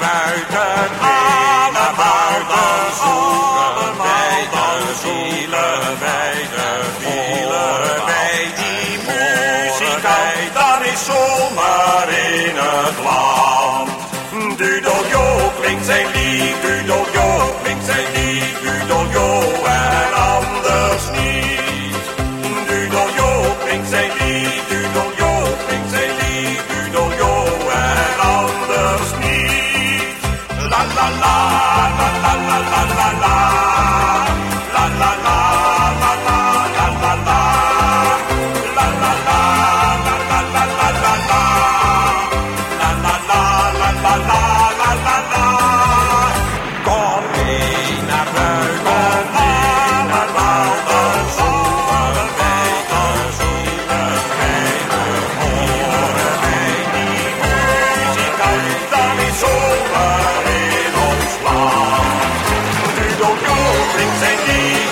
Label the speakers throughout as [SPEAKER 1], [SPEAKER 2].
[SPEAKER 1] buiten, mee naar buiten zoeken wij de zielen, wij de vielen, wij die muzikant, dan is zomaar in het land. Dudo Jo klinkt zijn lied, Dudo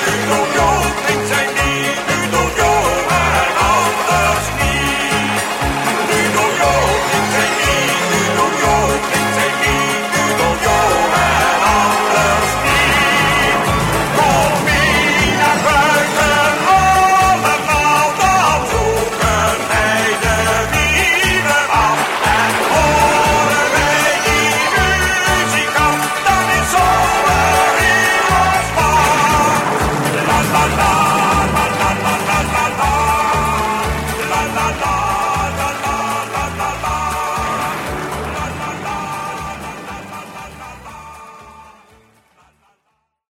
[SPEAKER 1] could go